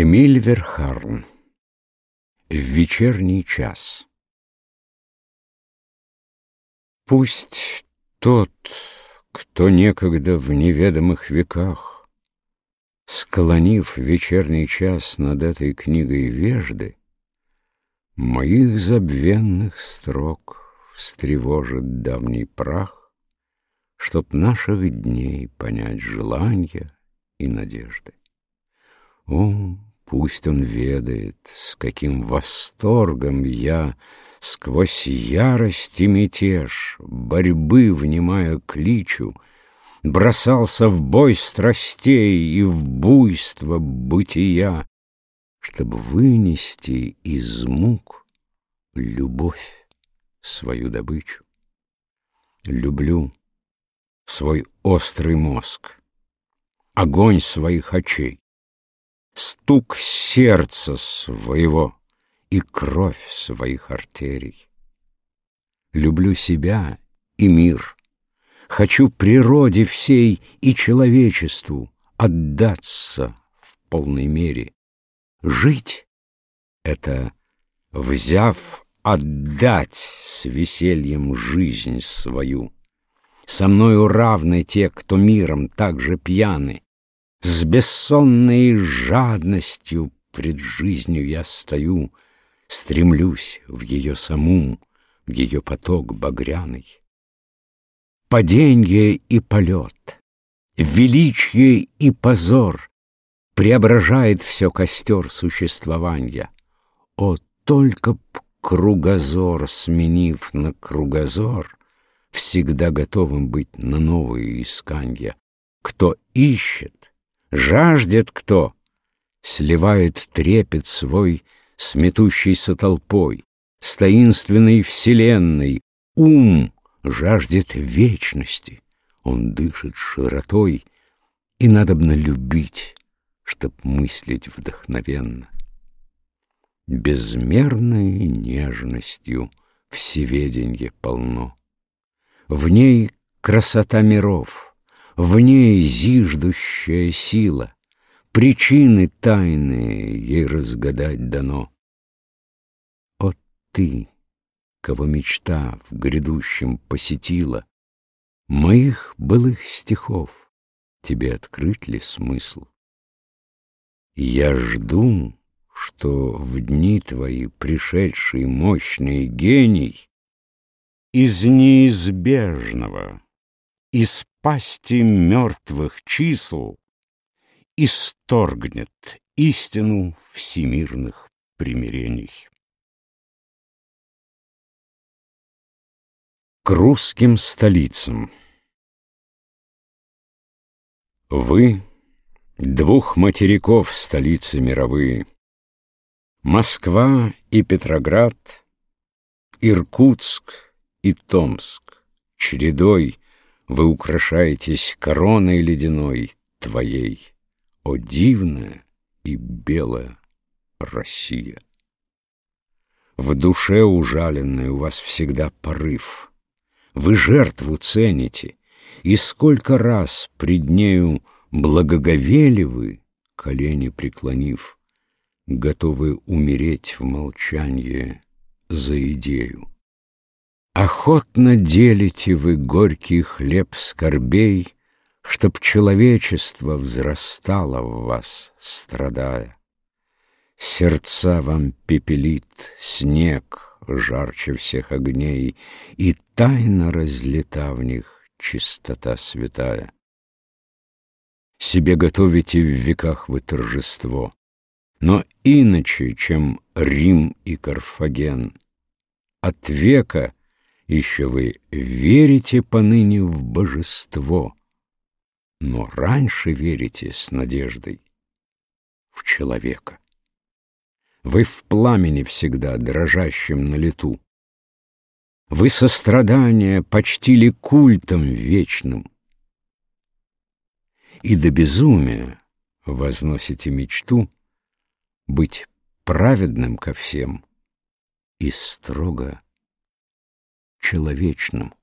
Эмиль Верхарн В вечерний час Пусть тот, кто некогда в неведомых веках, Склонив вечерний час над этой книгой вежды, Моих забвенных строк встревожит давний прах, Чтоб наших дней понять желания и надежды. О, Пусть он ведает, с каким восторгом я Сквозь ярость и мятеж, борьбы внимая кличу, Бросался в бой страстей и в буйство бытия, Чтобы вынести из мук любовь свою добычу. Люблю свой острый мозг, огонь своих очей, стук сердца своего и кровь своих артерий. Люблю себя и мир, хочу природе всей и человечеству отдаться в полной мере. Жить — это, взяв, отдать с весельем жизнь свою. Со мною равны те, кто миром так же пьяны, с бессонной жадностью пред жизнью я стою, Стремлюсь в ее саму, в ее поток багряный. Паденье и полет, величие и позор Преображает все костер существования. О, только б кругозор, сменив на кругозор, Всегда готовым быть на новые исканья. Кто ищет, Жаждет кто, сливает трепет свой с метущейся толпой, с таинственной вселенной, ум жаждет вечности, он дышит широтой, и надобно любить, чтоб мыслить вдохновенно. Безмерной нежностью всеведенье полно. В ней красота миров — в ней зиждущая сила, Причины тайные ей разгадать дано. О ты, кого мечта в грядущем посетила, Моих былых стихов тебе открыть ли смысл? Я жду, что в дни твои пришедший мощный гений Из неизбежного, из пасти мертвых чисел исторгнет истину всемирных примирений. К русским столицам Вы двух материков столицы мировые, Москва и Петроград, Иркутск и Томск, чередой вы украшаетесь короной ледяной твоей, О дивная и белая Россия! В душе ужаленной у вас всегда порыв, Вы жертву цените, и сколько раз пред нею Благоговели вы, колени преклонив, Готовы умереть в молчании за идею. Охотно делите вы горький хлеб скорбей, Чтоб человечество взрастало в вас, страдая. Сердца вам пепелит снег жарче всех огней, И тайно разлета в них чистота святая. Себе готовите в веках вы торжество, Но иначе, чем Рим и Карфаген. От века — еще вы верите поныне в божество, но раньше верите с надеждой в человека. Вы в пламени всегда, дрожащем на лету. Вы сострадание почтили культом вечным. И до безумия возносите мечту быть праведным ко всем и строго человечным.